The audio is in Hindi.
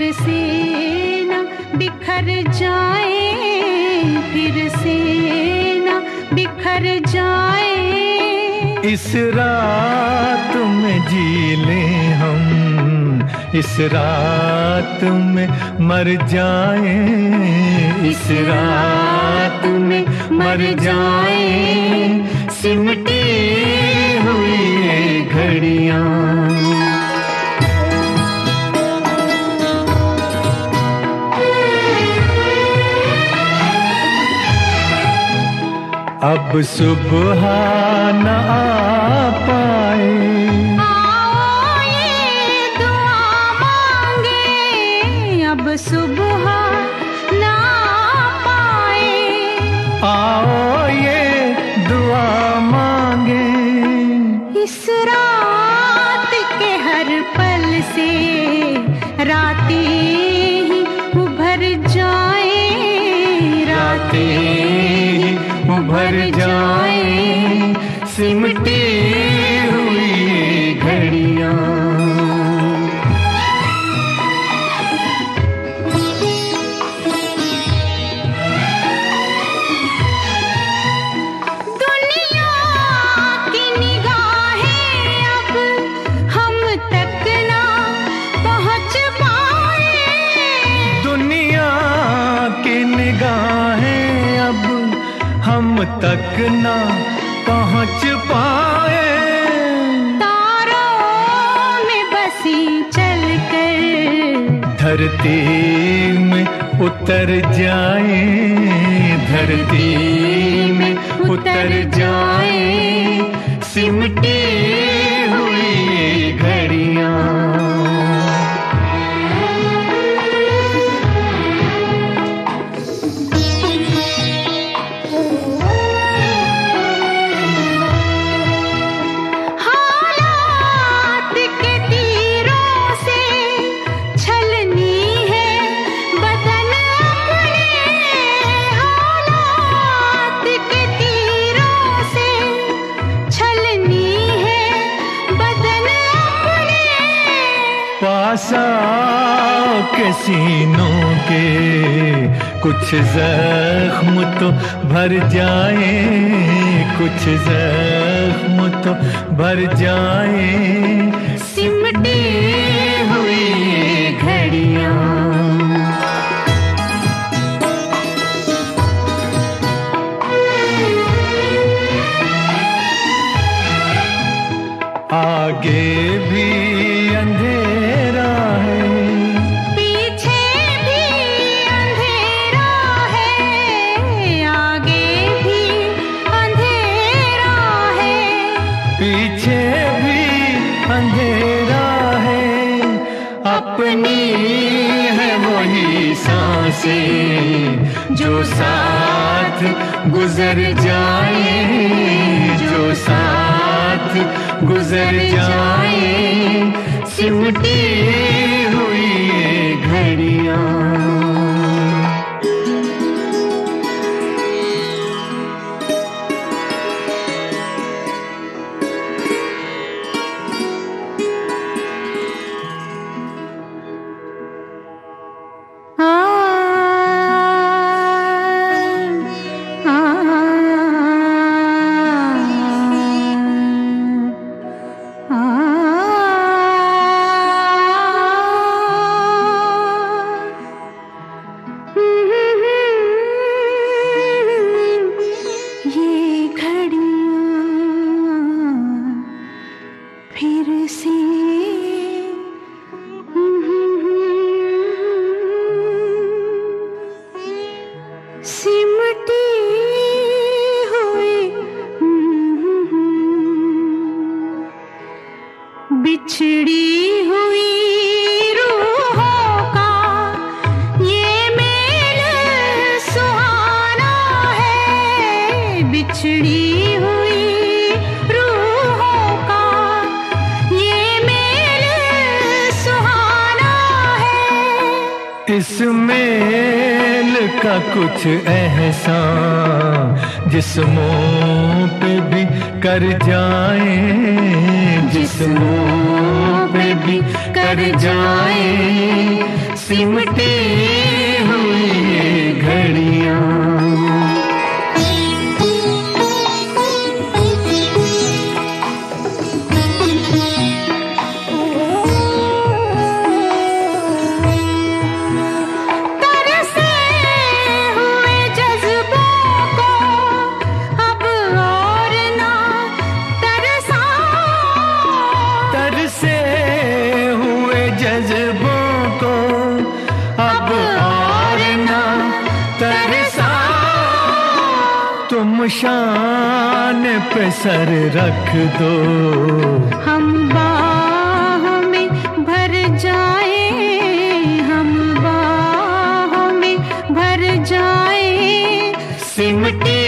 फिर से न बिखर जाए, फिर से न बिखर जाए। इस रात में जी ले हम, इस रात में मर जाए, इस रात में मर जाए। सिमटी हुई घड़ियाँ अब सुबह न आ पाए। आओ ये दुआ मांगे अब सुबह ना पाए। आओ ये दुआ मांगे। इस रात के हर पल से रातें ही उभर जाए। रातें सिमटी हुई घड़ियाँ। दुनिया की निगाहें अब हम तक ना पहुँच पाए। तारों में बसी चल कर धरती में उतर जाए धरती में उतर जाए। सिमटी आओ के सीनों के कुछ जख्म तो भर जाए कुछ जख्म तो भर जाए। साँसें जो साथ गुजर जाए जो साथ गुजर जाए सिमटी सिमटी हुई। बिछड़ी हुई बिछड़ी इस मेल का कुछ एहसान, जिस पे भी कर जाए, जिस पे भी कर जाए, सिमटी तुम शान पे सर रख दो। हम बाह में भर जाए हम बाह में भर जाए। सिमटी